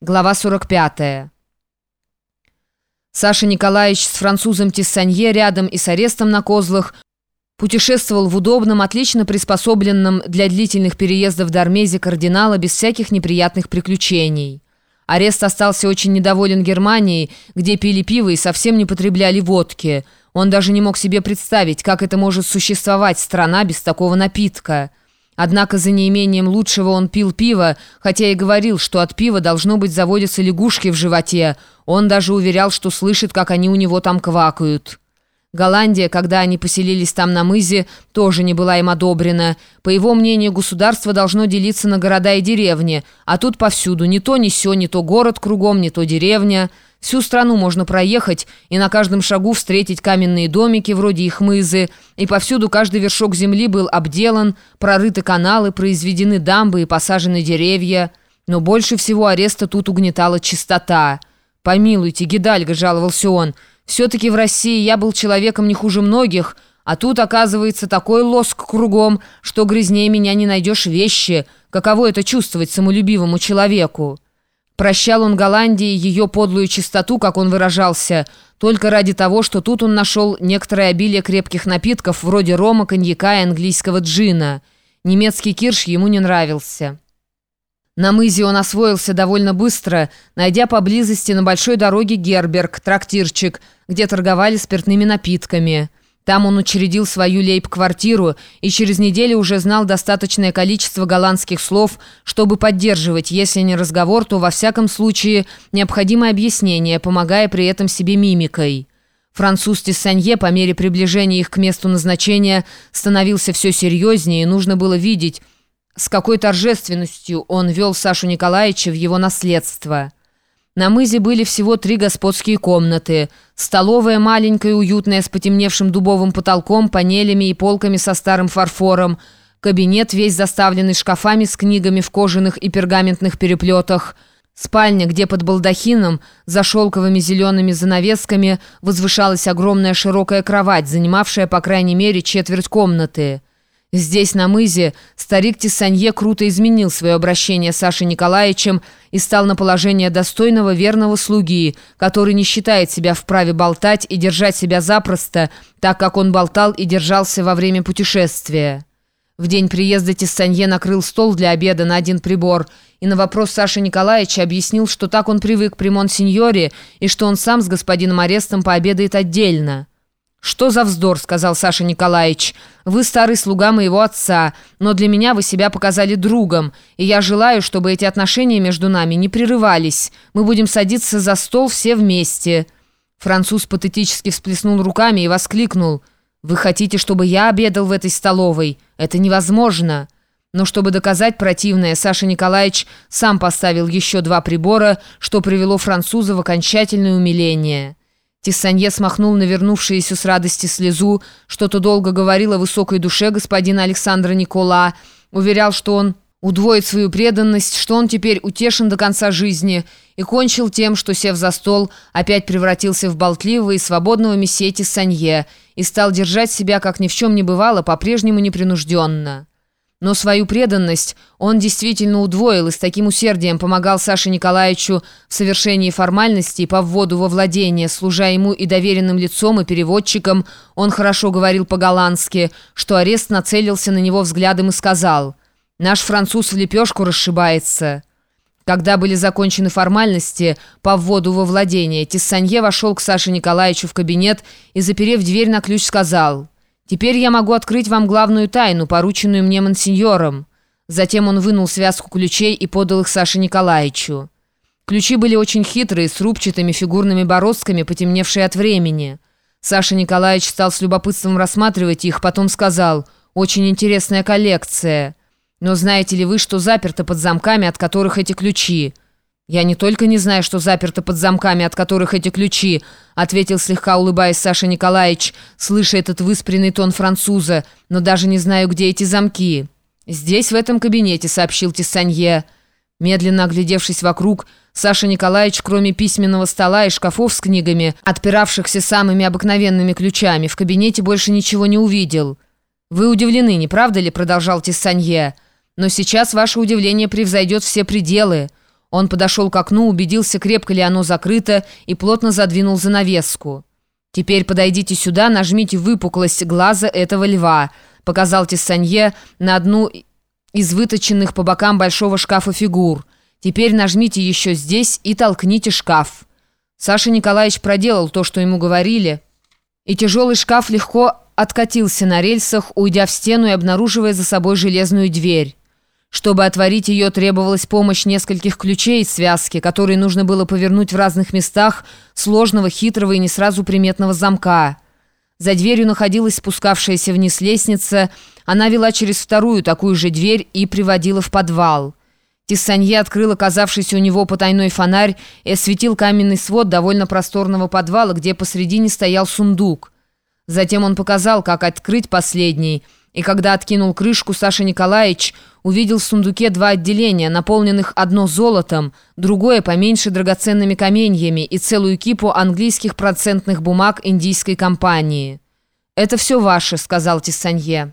Глава 45. Саша Николаевич с французом Тессанье рядом и с арестом на козлах путешествовал в удобном, отлично приспособленном для длительных переездов до Армези кардинала без всяких неприятных приключений. Арест остался очень недоволен Германией, где пили пиво и совсем не потребляли водки. Он даже не мог себе представить, как это может существовать страна без такого напитка. Однако за неимением лучшего он пил пиво, хотя и говорил, что от пива должно быть заводятся лягушки в животе. Он даже уверял, что слышит, как они у него там квакают. Голландия, когда они поселились там на мызе, тоже не была им одобрена. По его мнению, государство должно делиться на города и деревни, а тут повсюду не то, ни сё, не то город кругом, не то деревня – Всю страну можно проехать и на каждом шагу встретить каменные домики, вроде их мызы, и повсюду каждый вершок земли был обделан, прорыты каналы, произведены дамбы и посажены деревья. Но больше всего ареста тут угнетала чистота. «Помилуйте, Гидальго», — жаловался он, — «все-таки в России я был человеком не хуже многих, а тут, оказывается, такой лоск кругом, что грязнее меня не найдешь вещи. Каково это чувствовать самолюбивому человеку?» Прощал он Голландии ее подлую чистоту, как он выражался, только ради того, что тут он нашел некоторое обилие крепких напитков, вроде рома, коньяка и английского джина. Немецкий кирш ему не нравился. На мызе он освоился довольно быстро, найдя поблизости на большой дороге Герберг, трактирчик, где торговали спиртными напитками. Там он учредил свою лейб-квартиру и через неделю уже знал достаточное количество голландских слов, чтобы поддерживать, если не разговор, то во всяком случае необходимое объяснение, помогая при этом себе мимикой. Француз Тессанье по мере приближения их к месту назначения становился все серьезнее, и нужно было видеть, с какой торжественностью он вел Сашу Николаевича в его наследство. На мызе были всего три господские комнаты. Столовая маленькая, уютная, с потемневшим дубовым потолком, панелями и полками со старым фарфором. Кабинет, весь заставленный шкафами с книгами в кожаных и пергаментных переплетах. Спальня, где под балдахином, за шелковыми зелеными занавесками, возвышалась огромная широкая кровать, занимавшая, по крайней мере, четверть комнаты. Здесь, на мызе, старик Тиссанье круто изменил свое обращение с Сашей Николаевичем и стал на положение достойного верного слуги, который не считает себя вправе болтать и держать себя запросто, так как он болтал и держался во время путешествия. В день приезда Тиссанье накрыл стол для обеда на один прибор и на вопрос Саши Николаевича объяснил, что так он привык при Монсеньоре и что он сам с господином Арестом пообедает отдельно. «Что за вздор?» — сказал Саша Николаевич. «Вы старый слуга моего отца, но для меня вы себя показали другом, и я желаю, чтобы эти отношения между нами не прерывались. Мы будем садиться за стол все вместе». Француз патетически всплеснул руками и воскликнул. «Вы хотите, чтобы я обедал в этой столовой? Это невозможно!» Но чтобы доказать противное, Саша Николаевич сам поставил еще два прибора, что привело француза в окончательное умиление. Тиссанье смахнул навернувшуюся с радости слезу, что-то долго говорил о высокой душе господина Александра Никола, уверял, что он удвоит свою преданность, что он теперь утешен до конца жизни, и кончил тем, что, сев за стол, опять превратился в болтливого и свободного месье Тиссанье и стал держать себя, как ни в чем не бывало, по-прежнему непринужденно. Но свою преданность он действительно удвоил и с таким усердием помогал Саше Николаевичу в совершении формальностей по вводу во владение, служа ему и доверенным лицом, и переводчиком, он хорошо говорил по-голландски, что арест нацелился на него взглядом и сказал «Наш француз в лепешку расшибается». Когда были закончены формальности по вводу во владение, Тессанье вошел к Саше Николаевичу в кабинет и, заперев дверь на ключ, сказал Теперь я могу открыть вам главную тайну, порученную мне мансиньором». Затем он вынул связку ключей и подал их Саше Николаевичу. Ключи были очень хитрые, с рубчатыми фигурными бороздками, потемневшие от времени. Саша Николаевич стал с любопытством рассматривать их, потом сказал «Очень интересная коллекция». «Но знаете ли вы, что заперто под замками, от которых эти ключи?» «Я не только не знаю, что заперто под замками, от которых эти ключи», ответил слегка улыбаясь Саша Николаевич, слыша этот выспренный тон француза, «но даже не знаю, где эти замки». «Здесь, в этом кабинете», — сообщил Тессанье. Медленно оглядевшись вокруг, Саша Николаевич, кроме письменного стола и шкафов с книгами, отпиравшихся самыми обыкновенными ключами, в кабинете больше ничего не увидел. «Вы удивлены, не правда ли?» — продолжал Тессанье. «Но сейчас ваше удивление превзойдет все пределы». Он подошел к окну, убедился, крепко ли оно закрыто, и плотно задвинул занавеску. «Теперь подойдите сюда, нажмите выпуклость глаза этого льва», показал Тессанье на одну из выточенных по бокам большого шкафа фигур. «Теперь нажмите еще здесь и толкните шкаф». Саша Николаевич проделал то, что ему говорили, и тяжелый шкаф легко откатился на рельсах, уйдя в стену и обнаруживая за собой железную дверь. Чтобы отворить ее, требовалась помощь нескольких ключей из связки, которые нужно было повернуть в разных местах сложного, хитрого и не сразу приметного замка. За дверью находилась спускавшаяся вниз лестница, она вела через вторую такую же дверь и приводила в подвал. Тиссанье открыл оказавшийся у него потайной фонарь и осветил каменный свод довольно просторного подвала, где посредине стоял сундук. Затем он показал, как открыть последний – и когда откинул крышку, Саша Николаевич увидел в сундуке два отделения, наполненных одно золотом, другое поменьше драгоценными каменьями и целую кипу английских процентных бумаг индийской компании. «Это все ваше», — сказал Тиссанье.